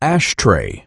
ashtray.